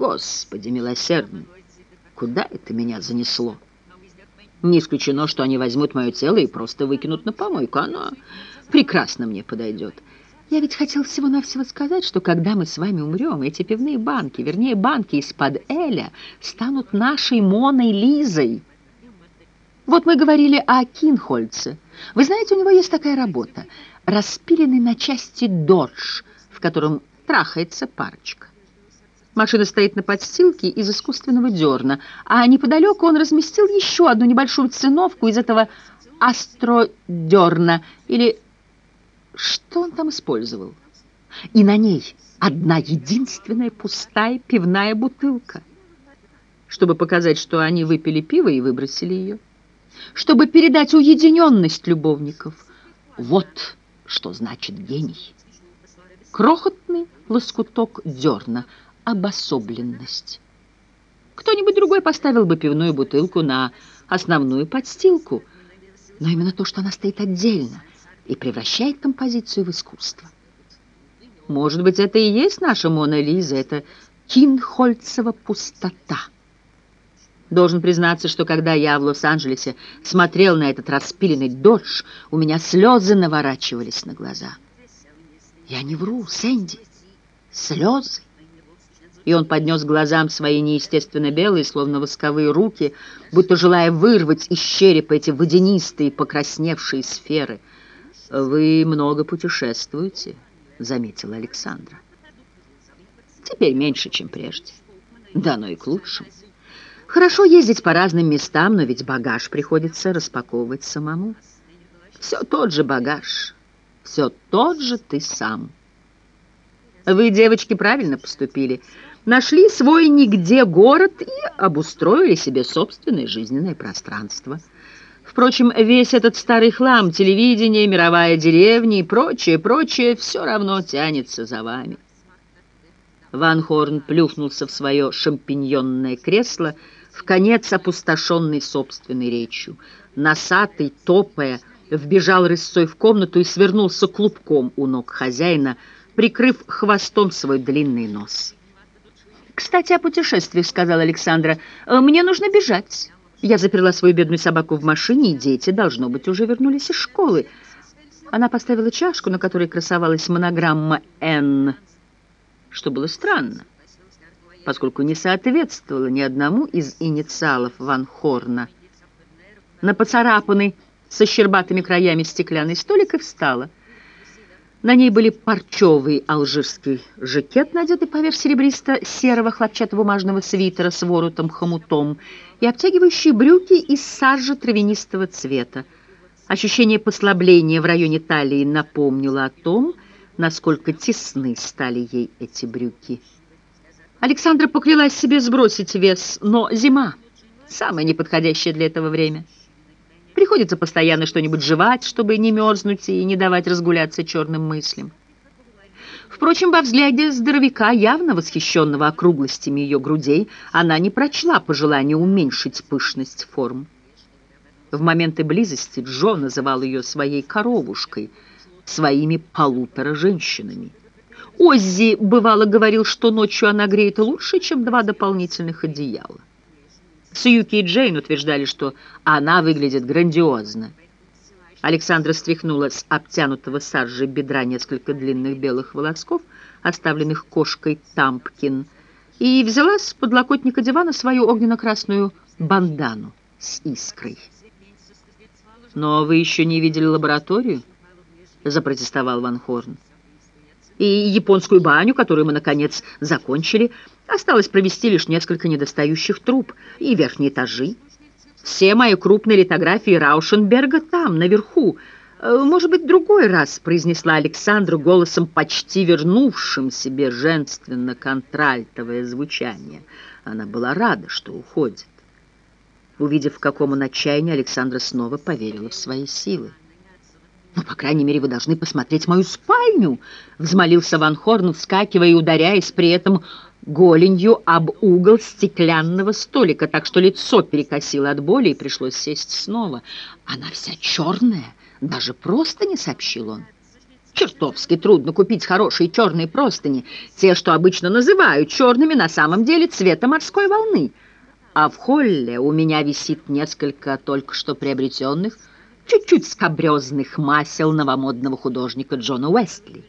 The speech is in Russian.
Господи милосердный, куда это меня занесло? Не исключено, что они возьмут мое тело и просто выкинут на помойку. Оно прекрасно мне подойдет. Я ведь хотел всего-навсего сказать, что когда мы с вами умрем, эти пивные банки, вернее, банки из-под Эля, станут нашей Моной Лизой. Вот мы говорили о Кинхольце. Вы знаете, у него есть такая работа. Распиленный на части додж, в котором трахается парочка. Машина стоит на подстилке из искусственного дерна, а неподалеку он разместил еще одну небольшую циновку из этого астродерна, или что он там использовал. И на ней одна единственная пустая пивная бутылка, чтобы показать, что они выпили пиво и выбросили ее, чтобы передать уединенность любовников. Вот что значит гений. Крохотный лоскуток дерна — обособленность. Кто-нибудь другой поставил бы пивную бутылку на основную подстилку, но именно то, что она стоит отдельно и превращает композицию в искусство. Может быть, это и есть наша Мона Лиза, это Кинхольцева пустота. Должен признаться, что когда я в Лос-Анджелесе смотрел на этот распиленный додж, у меня слезы наворачивались на глаза. Я не вру, Сэнди, слезы и он поднес глазам свои неестественно белые, словно восковые руки, будто желая вырвать из черепа эти водянистые, покрасневшие сферы. «Вы много путешествуете», — заметила Александра. «Теперь меньше, чем прежде. Да, но и к лучшему. Хорошо ездить по разным местам, но ведь багаж приходится распаковывать самому. Все тот же багаж, все тот же ты сам». Вы, девочки, правильно поступили — нашли свой нигде город и обустроили себе собственное жизненное пространство. Впрочем, весь этот старый хлам, телевидение, мировая деревня и прочее, прочее, все равно тянется за вами. Ван Хорн плюхнулся в свое шампиньонное кресло, в конец опустошенный собственной речью. Носатый, топая, вбежал рысцой в комнату и свернулся клубком у ног хозяина, прикрыв хвостом свой длинный нос. «Кстати, о путешествиях», — сказала Александра. «Э, «Мне нужно бежать». Я заперла свою бедную собаку в машине, и дети, должно быть, уже вернулись из школы. Она поставила чашку, на которой красовалась монограмма «Н», что было странно, поскольку не соответствовало ни одному из инициалов Ван Хорна. На поцарапанный со щербатыми краями стеклянный столик и встала — на ней были парчевый алжирский жакет, надетый поверх серебристо-серого хлопчатобумажного свитера с воротом-хомутом, и обтягивающие брюки из сажи травянистого цвета. Ощущение послабления в районе талии напомнило о том, насколько тесны стали ей эти брюки. Александра поклялась себе сбросить вес, но зима — самое неподходящее для этого время — Приходится постоянно что-нибудь жевать, чтобы не мерзнуть и не давать разгуляться черным мыслям. Впрочем, во взгляде здоровяка, явно восхищенного округлостями ее грудей, она не прочла пожелание уменьшить пышность форм. В моменты близости Джо называл ее своей коровушкой, своими полутора женщинами. Оззи, бывало, говорил, что ночью она греет лучше, чем два дополнительных одеяла. Сьюки и Джейн утверждали, что она выглядит грандиозно. Александра стряхнула с обтянутого саржей бедра несколько длинных белых волосков, оставленных кошкой Тампкин, и взяла с подлокотника дивана свою огненно-красную бандану с искрой. «Но вы еще не видели лабораторию?» — запротестовал Ван Хорн. «И японскую баню, которую мы, наконец, закончили, Осталось провести лишь несколько недостающих труб и верхние этажи. Все мои крупные литографии Раушенберга там, наверху. Э, «Может быть, другой раз», — произнесла Александра голосом, почти вернувшим себе женственно-контральтовое звучание. Она была рада, что уходит. Увидев, в каком он отчаянии, Александра снова поверила в свои силы. «Ну, по крайней мере, вы должны посмотреть мою спальню!» — взмолился Ван Хорн, вскакивая и ударяясь при этом голенью об угол стеклянного столика, так что лицо перекосило от боли и пришлось сесть снова. Она вся черная, даже просто не сообщил он. Чертовски трудно купить хорошие черные простыни, те, что обычно называют черными, на самом деле цвета морской волны. А в холле у меня висит несколько только что приобретенных, чуть-чуть скобрезных масел новомодного художника Джона Уэстли.